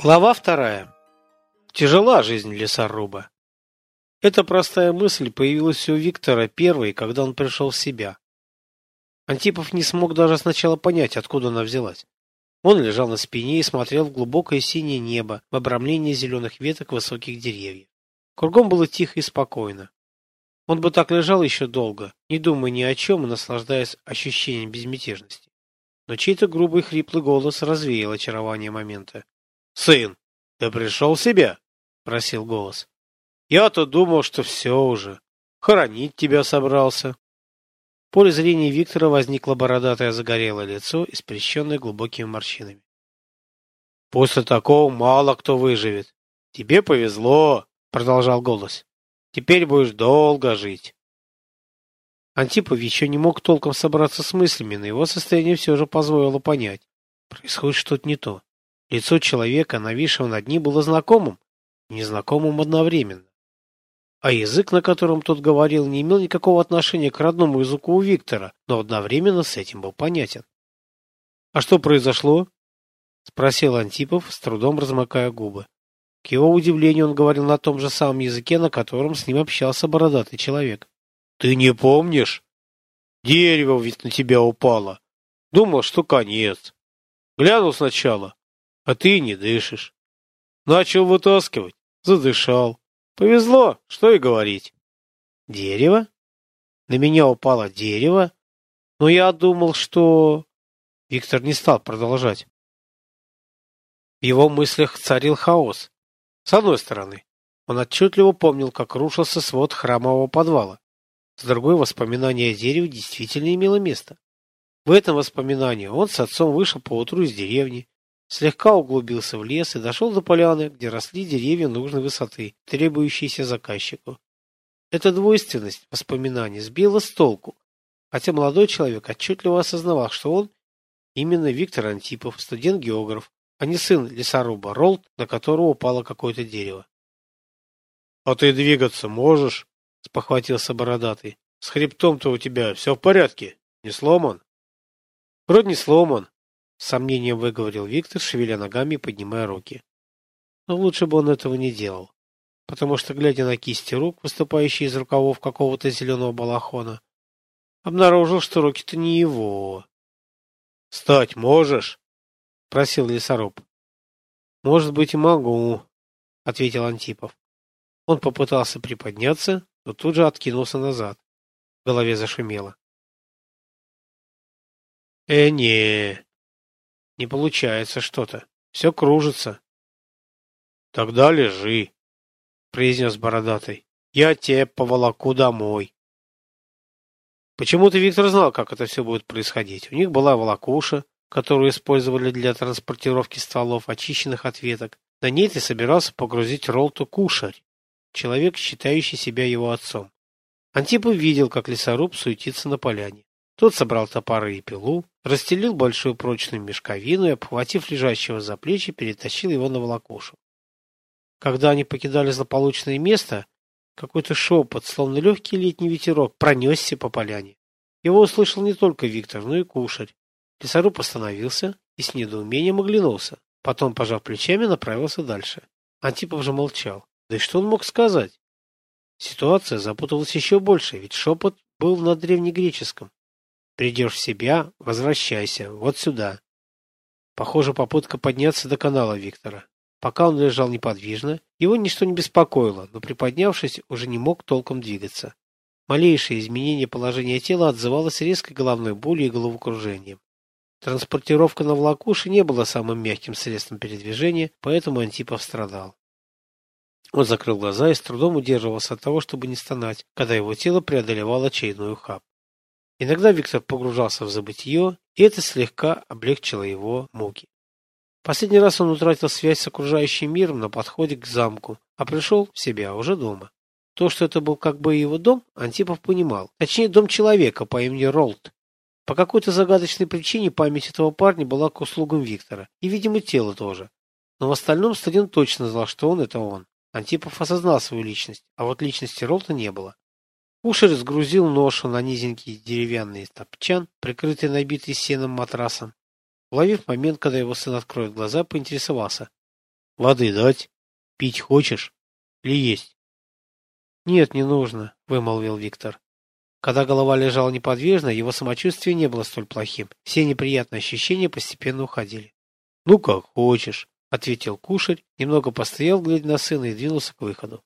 Глава вторая. Тяжела жизнь лесоруба. Эта простая мысль появилась у Виктора первой, когда он пришел в себя. Антипов не смог даже сначала понять, откуда она взялась. Он лежал на спине и смотрел в глубокое синее небо, в обрамлении зеленых веток высоких деревьев. Кругом было тихо и спокойно. Он бы так лежал еще долго, не думая ни о чем и наслаждаясь ощущением безмятежности. Но чей-то грубый хриплый голос развеял очарование момента. «Сын, ты пришел в себя?» — просил голос. «Я-то думал, что все уже. Хоронить тебя собрался». В поле зрения Виктора возникло бородатое загорелое лицо, испрещенное глубокими морщинами. «После такого мало кто выживет. Тебе повезло», — продолжал голос. «Теперь будешь долго жить». Антипов еще не мог толком собраться с мыслями, но его состояние все же позволило понять. Происходит что-то не то. Лицо человека, нависшего над ним, было знакомым, незнакомым одновременно. А язык, на котором тот говорил, не имел никакого отношения к родному языку у Виктора, но одновременно с этим был понятен. «А что произошло?» — спросил Антипов, с трудом размыкая губы. К его удивлению он говорил на том же самом языке, на котором с ним общался бородатый человек. «Ты не помнишь? Дерево ведь на тебя упало. Думал, что конец. Глянул сначала, а ты не дышишь. Начал вытаскивать, задышал. Повезло, что и говорить. Дерево? На меня упало дерево, но я думал, что... Виктор не стал продолжать. В его мыслях царил хаос. С одной стороны, он отчетливо помнил, как рушился свод храмового подвала. С другой, воспоминание о дереве действительно имело место. В этом воспоминании он с отцом вышел поутру из деревни, слегка углубился в лес и дошел до поляны, где росли деревья нужной высоты, требующиеся заказчику. Эта двойственность воспоминаний сбила с толку, хотя молодой человек отчетливо осознавал, что он именно Виктор Антипов, студент-географ, а не сын лесоруба Ролд, на которого упало какое-то дерево. — А ты двигаться можешь? — спохватился бородатый. — С хребтом-то у тебя все в порядке, не сломан? — Вроде не сломан, с сомнением выговорил Виктор, шевеля ногами и поднимая руки. Но лучше бы он этого не делал, потому что, глядя на кисти рук, выступающие из рукавов какого-то зеленого балахона, обнаружил, что руки-то не его. — Стать можешь? — просил лесоруб. — Может быть, и могу, — ответил Антипов. Он попытался приподняться, но тут же откинулся назад. В голове зашумело. — Э, не, не получается что-то. Все кружится. Тогда лежи, произнес бородатый. Я тебе поволоку домой. Почему-то Виктор знал, как это все будет происходить. У них была волокуша, которую использовали для транспортировки стволов, очищенных от веток. На ней ты собирался погрузить Ролту кушарь, человек, считающий себя его отцом. Антипов видел, как лесоруб суетится на поляне. Тот собрал топоры и пилу, расстелил большую прочную мешковину и, обхватив лежащего за плечи, перетащил его на волокушу. Когда они покидали злополучное место, какой-то шепот, словно легкий летний ветерок, пронесся по поляне. Его услышал не только Виктор, но и кушарь. Лесоруб остановился и с недоумением оглянулся. Потом, пожав плечами, направился дальше. Антипов же молчал. Да и что он мог сказать? Ситуация запуталась еще больше, ведь шепот был на древнегреческом. Придешь в себя, возвращайся, вот сюда. Похоже, попытка подняться до канала Виктора. Пока он лежал неподвижно, его ничто не беспокоило, но приподнявшись, уже не мог толком двигаться. Малейшее изменение положения тела отзывалось резкой головной болью и головокружением. Транспортировка на влакуше не была самым мягким средством передвижения, поэтому Антипов страдал. Он закрыл глаза и с трудом удерживался от того, чтобы не стонать, когда его тело преодолевало очередной ухаб. Иногда Виктор погружался в забытье, и это слегка облегчило его муки. Последний раз он утратил связь с окружающим миром на подходе к замку, а пришел в себя уже дома. То, что это был как бы его дом, Антипов понимал. Точнее, дом человека по имени Ролд. По какой-то загадочной причине память этого парня была к услугам Виктора. И, видимо, тело тоже. Но в остальном студент точно знал, что он – это он. Антипов осознал свою личность, а вот личности Ролта не было. Кушер сгрузил ношу на низенький деревянный топчан, прикрытый набитый сеном матрасом. Уловив момент, когда его сын откроет глаза, поинтересовался. — Воды дать? Пить хочешь? Или есть? — Нет, не нужно, — вымолвил Виктор. Когда голова лежала неподвижно, его самочувствие не было столь плохим. Все неприятные ощущения постепенно уходили. — Ну, как хочешь, — ответил кушарь, немного постоял, глядя на сына, и двинулся к выходу.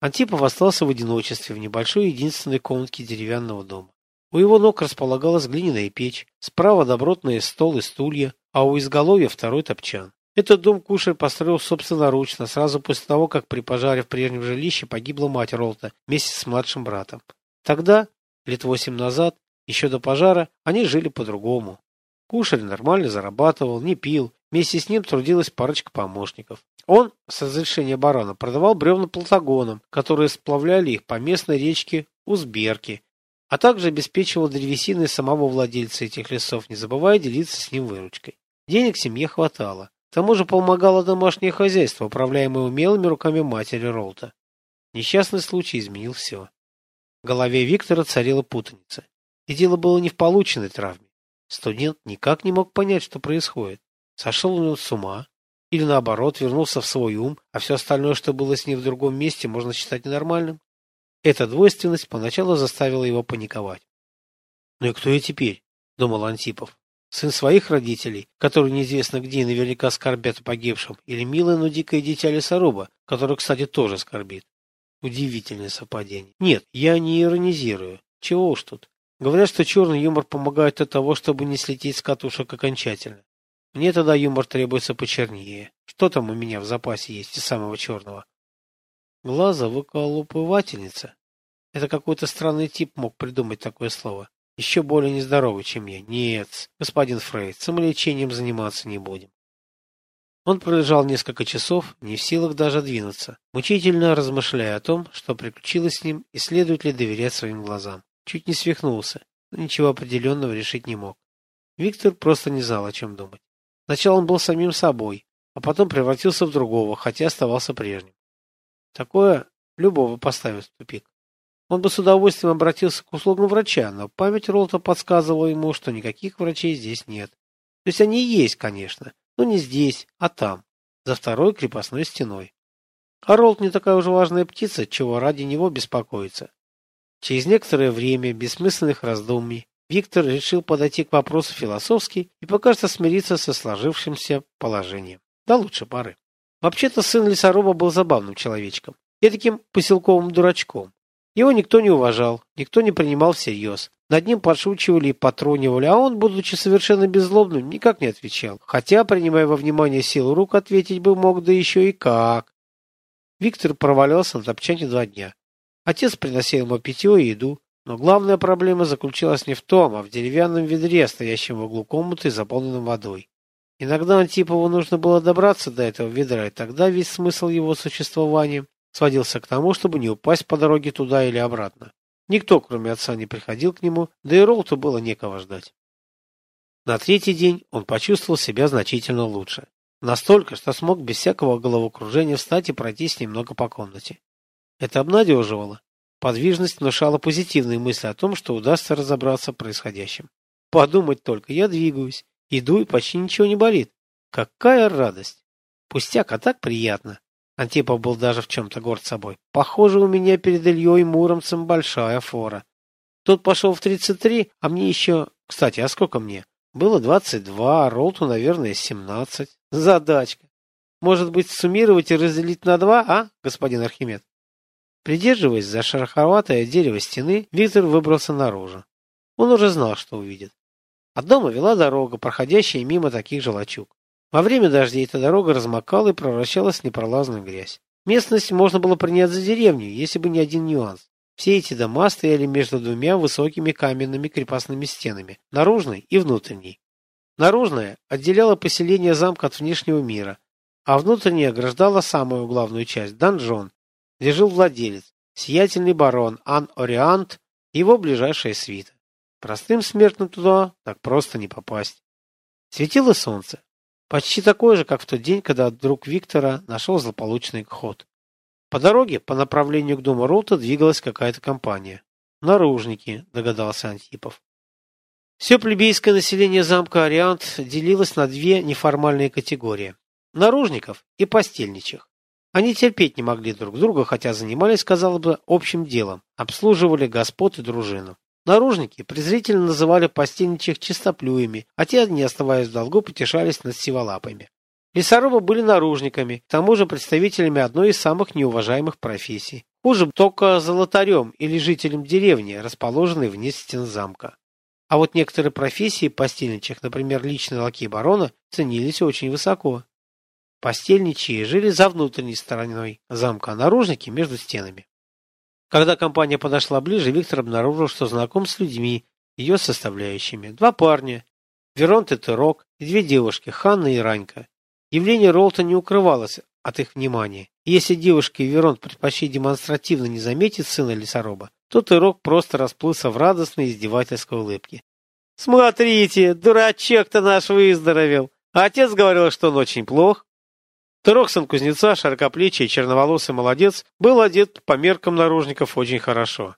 Антипов остался в одиночестве в небольшой единственной комнатке деревянного дома. У его ног располагалась глиняная печь, справа добротный стол и стулья, а у изголовья второй топчан. Этот дом Кушер построил собственноручно, сразу после того, как при пожаре в прежнем жилище погибла мать Ролта вместе с младшим братом. Тогда Лет восемь назад, еще до пожара, они жили по-другому. Кушарь нормально зарабатывал, не пил, вместе с ним трудилась парочка помощников. Он, с разрешения барона, продавал бревна платагонам, которые сплавляли их по местной речке Узберки, а также обеспечивал древесиной самого владельца этих лесов, не забывая делиться с ним выручкой. Денег семье хватало. К тому же помогало домашнее хозяйство, управляемое умелыми руками матери Ролта. Несчастный случай изменил все. В голове Виктора царила путаница. И дело было не в полученной травме. Студент никак не мог понять, что происходит. Сошел он с ума? Или наоборот, вернулся в свой ум, а все остальное, что было с ним в другом месте, можно считать ненормальным? Эта двойственность поначалу заставила его паниковать. «Ну и кто я теперь?» – думал Антипов. «Сын своих родителей, которые неизвестно где и наверняка скорбят о погибшем, или милое, но дикое дитя лесоруба, который, кстати, тоже скорбит. Удивительное совпадение. Нет, я не иронизирую. Чего уж тут. Говорят, что черный юмор помогает от того, чтобы не слететь с катушек окончательно. Мне тогда юмор требуется почернее. Что там у меня в запасе есть из самого черного? Глаза выколупывательница. Это какой-то странный тип мог придумать такое слово. Еще более нездоровый, чем я. Нет, господин Фрейд, самолечением заниматься не будем. Он пролежал несколько часов, не в силах даже двинуться, мучительно размышляя о том, что приключилось с ним и следует ли доверять своим глазам. Чуть не свихнулся, но ничего определенного решить не мог. Виктор просто не знал, о чем думать. Сначала он был самим собой, а потом превратился в другого, хотя оставался прежним. Такое любого поставит в тупик. Он бы с удовольствием обратился к услугам врача, но память Ролта подсказывала ему, что никаких врачей здесь нет. То есть они есть, конечно, но не здесь, а там, за второй крепостной стеной. Харолд не такая уж важная птица, чего ради него беспокоиться. Через некоторое время бессмысленных раздумий Виктор решил подойти к вопросу философски и пока что смириться со сложившимся положением. Да лучше пары. Вообще-то сын лесоруба был забавным человечком. И таким поселковым дурачком. Его никто не уважал, никто не принимал всерьез. Над ним подшучивали и потронивали, а он, будучи совершенно беззлобным, никак не отвечал. Хотя, принимая во внимание силу рук, ответить бы мог, да еще и как. Виктор провалялся на топчане два дня. Отец приносил ему питье и еду, но главная проблема заключалась не в том, а в деревянном ведре, стоящем в углу комнаты, заполненном водой. Иногда Антипову нужно было добраться до этого ведра, и тогда весь смысл его существования сводился к тому, чтобы не упасть по дороге туда или обратно. Никто, кроме отца, не приходил к нему, да и Ролту было некого ждать. На третий день он почувствовал себя значительно лучше. Настолько, что смог без всякого головокружения встать и пройтись немного по комнате. Это обнадеживало. Подвижность внушала позитивные мысли о том, что удастся разобраться в происходящем. Подумать только, я двигаюсь, иду и почти ничего не болит. Какая радость! Пустяк, а так приятно. Антипов был даже в чем-то горд собой. Похоже, у меня перед Ильей Муромцем большая фора. Тот пошел в 33, а мне еще... Кстати, а сколько мне? Было 22, а Ролту, наверное, 17. Задачка. Может быть, суммировать и разделить на два, а, господин Архимед? Придерживаясь за шероховатое дерево стены, Виктор выбрался наружу. Он уже знал, что увидит. От дома вела дорога, проходящая мимо таких же лачуг. Во время дождей эта дорога размокала и превращалась в непролазную грязь. Местность можно было принять за деревню, если бы не один нюанс. Все эти дома стояли между двумя высокими каменными крепостными стенами, наружной и внутренней. Наружная отделяла поселение замка от внешнего мира, а внутренняя ограждала самую главную часть – донжон, жил владелец, сиятельный барон Ан Ориант и его ближайшая свита. Простым смертным туда так просто не попасть. Светило солнце. Почти такой же, как в тот день, когда друг Виктора нашел злополучный ход. По дороге, по направлению к дому Роута, двигалась какая-то компания. Наружники, догадался Антипов. Все плебейское население замка Ариант делилось на две неформальные категории – наружников и постельничих. Они терпеть не могли друг друга, хотя занимались, казалось бы, общим делом, обслуживали господ и дружину. Наружники презрительно называли постельничих чистоплюями, а те, не оставаясь в долгу, потешались над сиволапами. Лесорубы были наружниками, к тому же представителями одной из самых неуважаемых профессий. Хуже только золотарем или жителем деревни, расположенной вне стен замка. А вот некоторые профессии постельничих, например, личный лакей барона, ценились очень высоко. Постельничьи жили за внутренней стороной замка, а наружники между стенами. Когда компания подошла ближе, Виктор обнаружил, что знаком с людьми, ее составляющими. Два парня, Веронт и Терок, и две девушки, Ханна и Ранька. Явление Ролта не укрывалось от их внимания. И если девушки и Веронт предпочли демонстративно не заметить сына лесоруба, то Терок просто расплылся в радостной издевательской улыбке. «Смотрите, дурачок-то наш выздоровел! Отец говорил, что он очень плох!» Второй сын кузнеца, широкоплечий, черноволосый молодец, был одет по меркам наружников очень хорошо.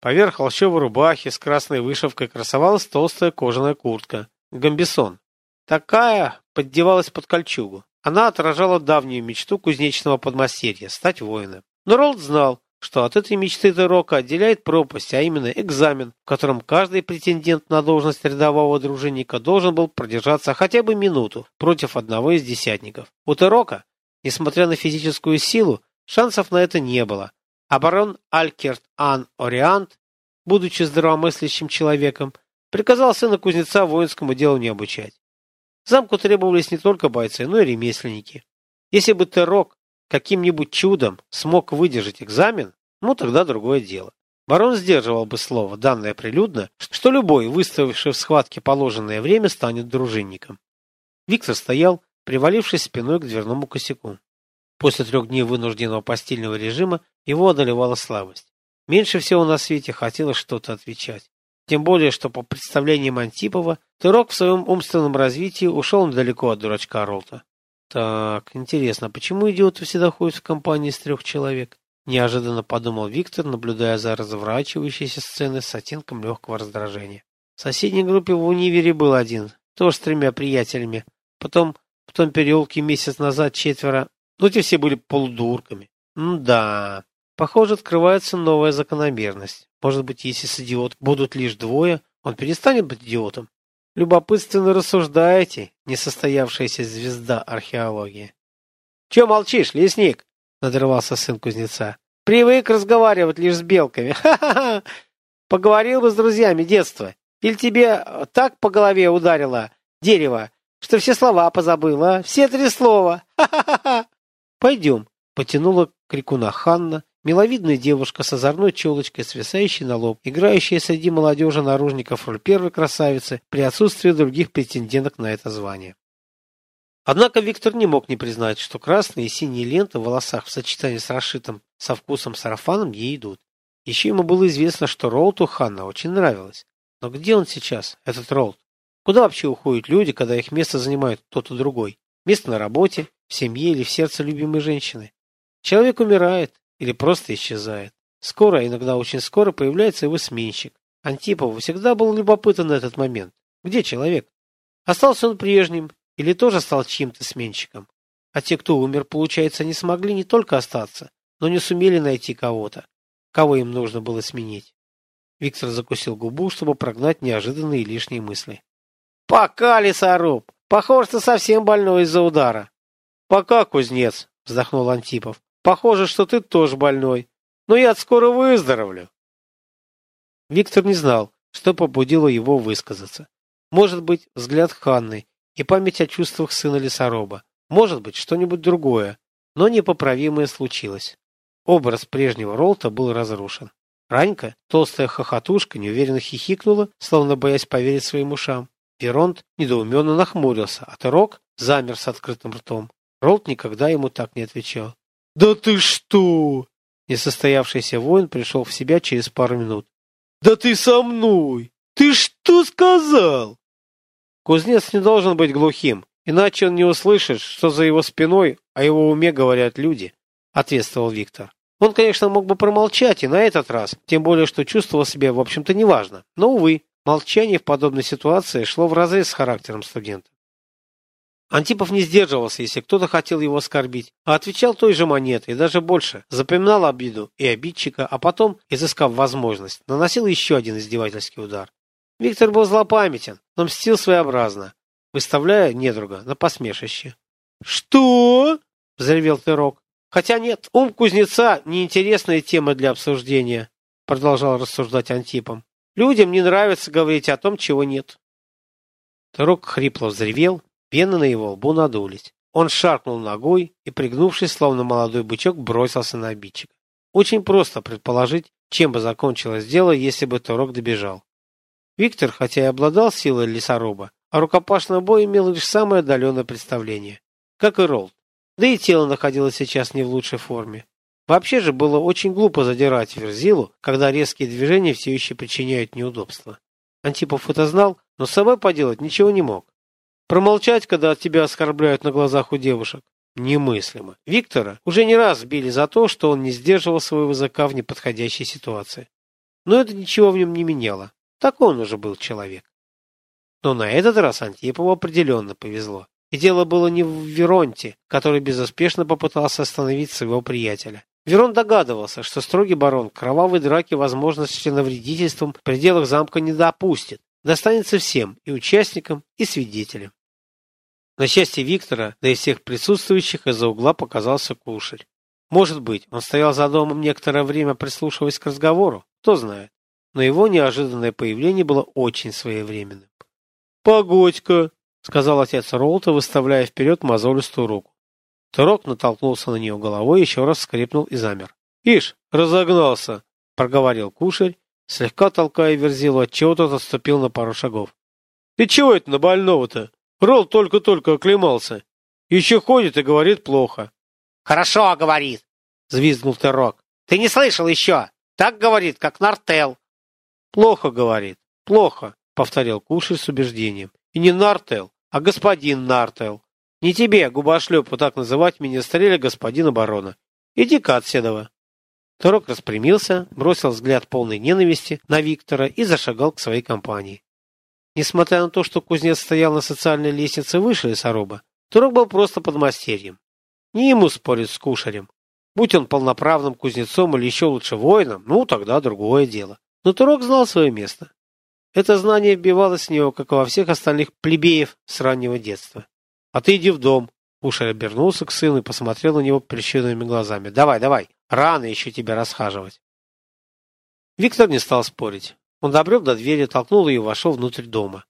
Поверх холщовой рубахи с красной вышивкой красовалась толстая кожаная куртка. Гамбисон. Такая поддевалась под кольчугу. Она отражала давнюю мечту кузнечного подмастерья – стать воином. Но Ролд знал, что от этой мечты Терока отделяет пропасть, а именно экзамен, в котором каждый претендент на должность рядового дружинника должен был продержаться хотя бы минуту против одного из десятников. У Терока, несмотря на физическую силу, шансов на это не было, а барон Алькерт Ан Ориант, будучи здравомыслящим человеком, приказал сына кузнеца воинскому делу не обучать. Замку требовались не только бойцы, но и ремесленники. Если бы Терок каким-нибудь чудом смог выдержать экзамен, ну тогда другое дело. Барон сдерживал бы слово, данное прилюдно, что любой, выставивший в схватке положенное время, станет дружинником. Виктор стоял, привалившись спиной к дверному косяку. После трех дней вынужденного постельного режима его одолевала слабость. Меньше всего на свете хотелось что-то отвечать. Тем более, что по представлениям Антипова, Тырок в своем умственном развитии ушел недалеко от дурачка Ролта. Так, интересно, почему идиоты всегда ходят в компании из трех человек? Неожиданно подумал Виктор, наблюдая за разворачивающейся сценой с оттенком легкого раздражения. В соседней группе в универе был один, тоже с тремя приятелями. Потом в том переулке месяц назад четверо. Ну, те все были полудурками. М да, похоже, открывается новая закономерность. Может быть, если с идиотом будут лишь двое, он перестанет быть идиотом. Любопытственно рассуждаете, несостоявшаяся звезда археологии. Че молчишь, лесник? Надрывался сын кузнеца. Привык разговаривать лишь с белками. Ха-ха-ха! Поговорил бы с друзьями детства. Или тебе так по голове ударило дерево, что все слова позабыла, все три слова. Ха-ха-ха! Пойдем, потянула крикуна Ханна, Миловидная девушка с озорной челочкой, свисающей на лоб, играющая среди молодежи наружников роль первой красавицы при отсутствии других претенденток на это звание. Однако Виктор не мог не признать, что красные и синие ленты в волосах в сочетании с расшитым со вкусом сарафаном ей идут. Еще ему было известно, что Ролту Ханна очень нравилась. Но где он сейчас, этот Ролт? Куда вообще уходят люди, когда их место занимает кто-то другой? Место на работе, в семье или в сердце любимой женщины? Человек умирает, или просто исчезает. Скоро, иногда очень скоро, появляется его сменщик. Антипову всегда был любопытен этот момент. Где человек? Остался он прежним или тоже стал чьим-то сменщиком? А те, кто умер, получается, не смогли не только остаться, но не сумели найти кого-то, кого им нужно было сменить. Виктор закусил губу, чтобы прогнать неожиданные лишние мысли. «Пока, лесоруб! Похоже, ты совсем больной из-за удара!» «Пока, кузнец!» — вздохнул Антипов. Похоже, что ты тоже больной. Но я скоро выздоровлю. Виктор не знал, что побудило его высказаться. Может быть, взгляд Ханны и память о чувствах сына лесоруба. Может быть, что-нибудь другое. Но непоправимое случилось. Образ прежнего Ролта был разрушен. Ранька, толстая хохотушка, неуверенно хихикнула, словно боясь поверить своим ушам. Перонт недоуменно нахмурился, а Терок замер с открытым ртом. Ролт никогда ему так не отвечал. «Да ты что?» Несостоявшийся воин пришел в себя через пару минут. «Да ты со мной! Ты что сказал?» Кузнец не должен быть глухим Иначе он не услышит, что за его спиной о его уме говорят люди, ответствовал Виктор. Он, конечно, мог бы промолчать и на этот раз, тем более, что чувствовал себя, в общем-то, неважно. Но, увы, молчание в подобной ситуации шло вразрез с характером студента. Антипов не сдерживался, если кто-то хотел его оскорбить, а отвечал той же монетой, даже больше, запоминал обиду и обидчика, а потом, изыскав возможность, наносил еще один издевательский удар. Виктор был злопамятен, но мстил своеобразно, выставляя недруга на посмешище. «Что?» – взревел Тырок. «Хотя нет, ум кузнеца – неинтересная тема для обсуждения», – продолжал рассуждать Антипом. «Людям не нравится говорить о том, чего нет». Тырок хрипло взревел, Вены на его лбу надулись. Он шаркнул ногой и, пригнувшись, словно молодой бычок, бросился на обидчика. Очень просто предположить, чем бы закончилось дело, если бы Турок добежал. Виктор, хотя и обладал силой лесоруба, о рукопашном бою имел лишь самое отдаленное представление. Как и Ролд. Да и тело находилось сейчас не в лучшей форме. Вообще же было очень глупо задирать Верзилу, когда резкие движения все еще причиняют неудобства. Антипов это знал, но с собой поделать ничего не мог. Промолчать, когда тебя оскорбляют на глазах у девушек? Немыслимо. Виктора уже не раз били за то, что он не сдерживал своего языка в неподходящей ситуации. Но это ничего в нем не меняло. Так он уже был человек. Но на этот раз Антипову определенно повезло. И дело было не в Веронте, который безуспешно попытался остановить своего приятеля. Верон догадывался, что строгий барон кровавой драки возможности навредительством в пределах замка не допустит. Достанется всем, и участникам, и свидетелям. На счастье Виктора, да и всех присутствующих, из-за угла показался кушарь. Может быть, он стоял за домом некоторое время, прислушиваясь к разговору, кто знает. Но его неожиданное появление было очень своевременным. «Погодь-ка!» — сказал отец Ролта, выставляя вперед мозолистую руку. Турок натолкнулся на нее головой, еще раз скрипнул и замер. «Ишь, разогнался!» — проговорил кушарь, слегка толкая Верзилу, отчего тот отступил на пару шагов. «Ты чего это на больного-то?» Ролл только-только оклемался. Еще ходит и говорит плохо. Хорошо говорит, взвизгнул Террок. Ты не слышал еще? Так говорит, как Нартел. Плохо говорит, плохо, повторил Кушер с убеждением. И не Нартел, а господин Нартел. Не тебе, губошлепу, так называть министреля господина барона. Иди-ка от седова. Распрямился, бросил взгляд полной ненависти на Виктора и зашагал к своей компании. Несмотря на то, что кузнец стоял на социальной лестнице выше лесоруба, Турок был просто подмастерьем. Не ему спорить с кушарем. Будь он полноправным кузнецом или еще лучше воином, ну, тогда другое дело. Но Турок знал свое место. Это знание вбивалось в него, как и во всех остальных плебеев с раннего детства. «А ты иди в дом». Кушарь обернулся к сыну и посмотрел на него прищуренными глазами. «Давай, давай, рано еще тебя расхаживать». Виктор не стал спорить. Он добрел до двери, толкнул ее и вошел внутрь дома.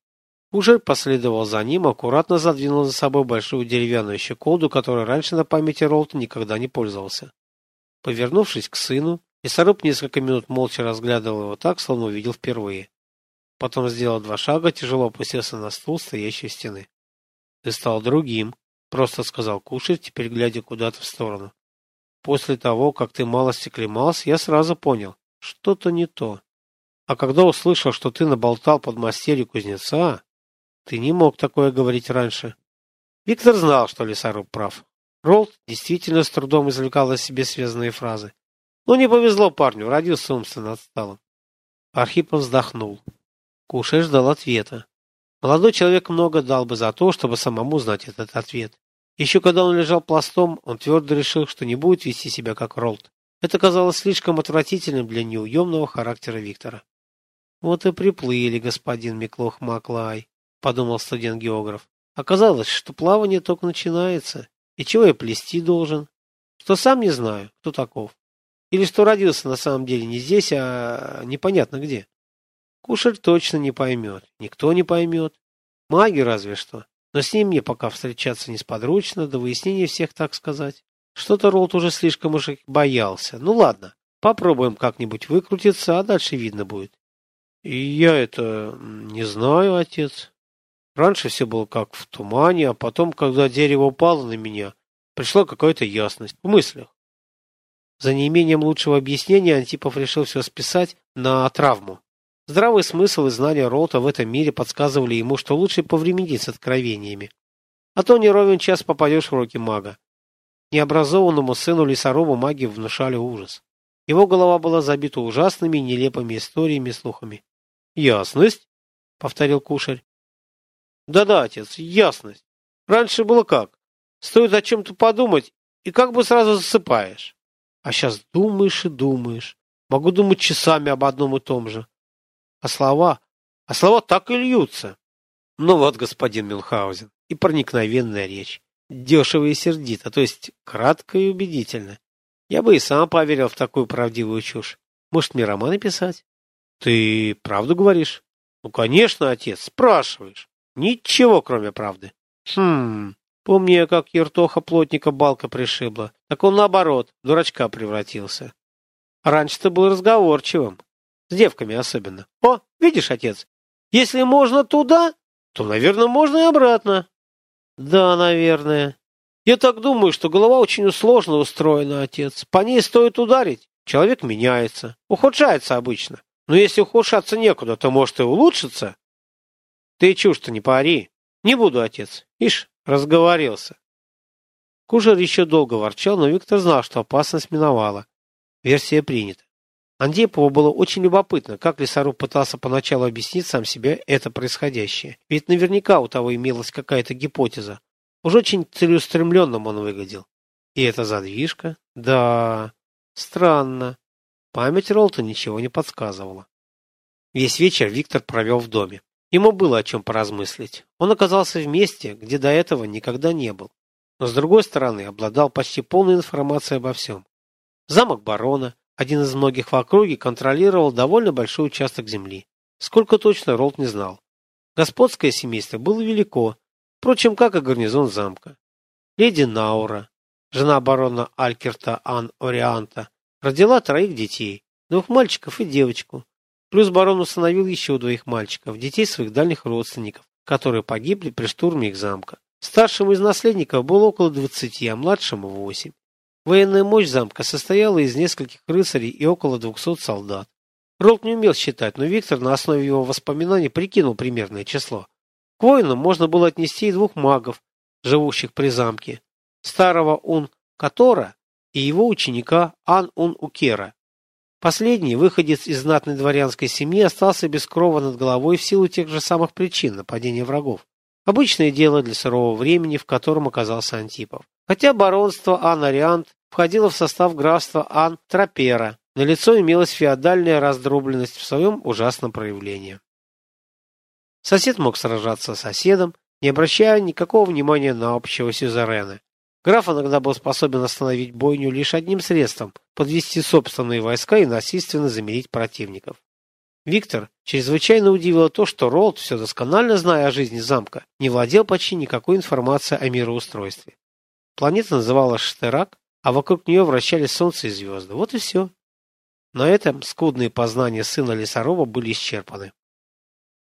Ужер последовал за ним, аккуратно задвинул за собой большую деревянную щеколду, которой раньше на памяти Ролта никогда не пользовался. Повернувшись к сыну, лесоруб несколько минут молча разглядывал его так, словно увидел впервые. Потом сделал два шага, тяжело опустился на стул, стоящий у стены. — Ты стал другим, — просто сказал Кушер, теперь глядя куда-то в сторону. — После того, как ты малости клемался, я сразу понял, что-то не то. А когда услышал, что ты наболтал под мастерью кузнеца, ты не мог такое говорить раньше. Виктор знал, что лесоруб прав. Ролд действительно с трудом извлекал из себе связанные фразы. Но не повезло парню, родился умственно отсталым. Архипов вздохнул. Кушай ждал ответа. Молодой человек много дал бы за то, чтобы самому знать этот ответ. Еще когда он лежал пластом, он твердо решил, что не будет вести себя как Ролд. Это казалось слишком отвратительным для неуемного характера Виктора. Вот и приплыли, господин Миклох Маклай, подумал студент-географ. Оказалось, что плавание только начинается. И чего я плести должен? Что сам не знаю, кто таков. Или что родился на самом деле не здесь, а непонятно где. Кушарь точно не поймет, никто не поймет. Маги разве что. Но с ним мне пока встречаться несподручно, до выяснения всех, так сказать. Что-то Ролт уже слишком уж боялся. Ну ладно, попробуем как-нибудь выкрутиться, а дальше видно будет. И я это не знаю, отец. Раньше все было как в тумане, а потом, когда дерево упало на меня, пришла какая-то ясность в мыслях. За неимением лучшего объяснения Антипов решил все списать на травму. Здравый смысл и знания Ролта в этом мире подсказывали ему, что лучше повременить с откровениями. а то не ровен час попадешь в руки мага. Необразованному сыну лесоруба маги внушали ужас. Его голова была забита ужасными, нелепыми историями и слухами. «Ясность?» — повторил кушарь. «Да-да, отец, ясность. Раньше было как? Стоит о чем-то подумать, и как бы сразу засыпаешь. А сейчас думаешь и думаешь. Могу думать часами об одном и том же. А слова? А слова так и льются. Ну вот, господин Мюнхгаузен, и проникновенная речь. Дешево и сердито, то есть кратко и убедительно. Я бы и сам поверил в такую правдивую чушь. Может, мне романы писать? Ты правду говоришь? Ну, конечно, отец, спрашиваешь. Ничего, кроме правды. Хм, помню как Ертоха плотника балка пришибла. Так он, наоборот, дурачка превратился. раньше ты был разговорчивым. С девками особенно. О, видишь, отец, если можно туда, то, наверное, можно и обратно. Да, наверное. Я так думаю, что голова очень сложно устроена, отец. По ней стоит ударить, человек меняется, ухудшается обычно. Но если ухудшаться некуда, то может и улучшиться. Ты чушь-то не пари. Не буду, отец. Ишь, разговорился. Кужер еще долго ворчал, но Виктор знал, что опасность миновала. Версия принята. Андепову было очень любопытно, как лесоруб пытался поначалу объяснить сам себе это происходящее. Ведь наверняка у того имелась какая-то гипотеза. Уж очень целеустремленным он выглядел. И эта задвижка? Да, странно. Память Ролта ничего не подсказывала. Весь вечер Виктор провел в доме. Ему было о чем поразмыслить. Он оказался в месте, где до этого никогда не был. Но, с другой стороны, обладал почти полной информацией обо всем. Замок барона, один из многих в округе, контролировал довольно большой участок земли. Сколько точно Ролт не знал. Господское семейство было велико, впрочем, как и гарнизон замка. Леди Наура, жена барона Алькерта Ан Орианта, родила троих детей, двух мальчиков и девочку, Плюс барон установил еще двоих мальчиков, детей своих дальних родственников, которые погибли при штурме их замка. Старшему из наследников было около двадцати, а младшему восемь. Военная мощь замка состояла из нескольких рыцарей и около двухсот солдат. Ролт не умел считать, но Виктор на основе его воспоминаний прикинул примерное число. К воинам можно было отнести и двух магов, живущих при замке. Старого Ун-Катора и его ученика Ан-Ун-Укера, Последний, выходец из знатной дворянской семьи, остался без крова над головой в силу тех же самых причин нападения врагов. Обычное дело для сырого времени, в котором оказался Антипов. Хотя баронство Ан-Ариант входило в состав графства Ан-Трапера, на лицо имелась феодальная раздробленность в своем ужасном проявлении. Сосед мог сражаться с соседом, не обращая никакого внимания на общего сюзерена. Граф иногда был способен остановить бойню лишь одним средством – подвести собственные войска и насильственно замерить противников. Виктор чрезвычайно удивило то, что Ролд, все досконально зная о жизни замка, не владел почти никакой информацией о мироустройстве. Планета называлась Штерак, а вокруг нее вращались Солнце и звезды. Вот и все. На этом скудные познания сына Лесарова были исчерпаны.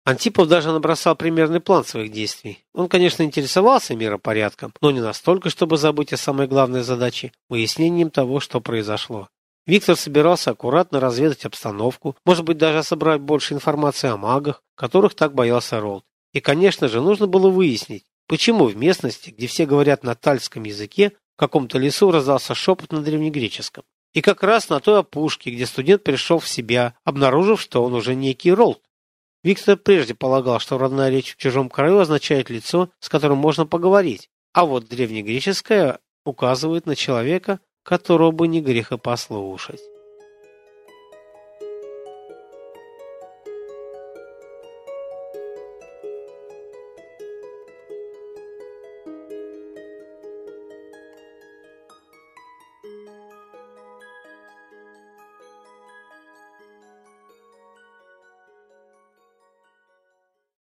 Антипов даже набросал примерный план своих действий. Он, конечно, интересовался миропорядком, но не настолько, чтобы забыть о самой главной задаче – выяснением того, что произошло. Виктор собирался аккуратно разведать обстановку, может быть, даже собрать больше информации о магах, которых так боялся Ролд. И, конечно же, нужно было выяснить, почему в местности, где все говорят на тальском языке, в каком-то лесу раздался шепот на древнегреческом. И как раз на той опушке, где студент пришел в себя, обнаружив, что он уже некий Ролд. Виктор прежде полагал, что родная речь в чужом краю означает лицо, с которым можно поговорить, а вот древнегреческая указывает на человека, которого бы не греха послушать.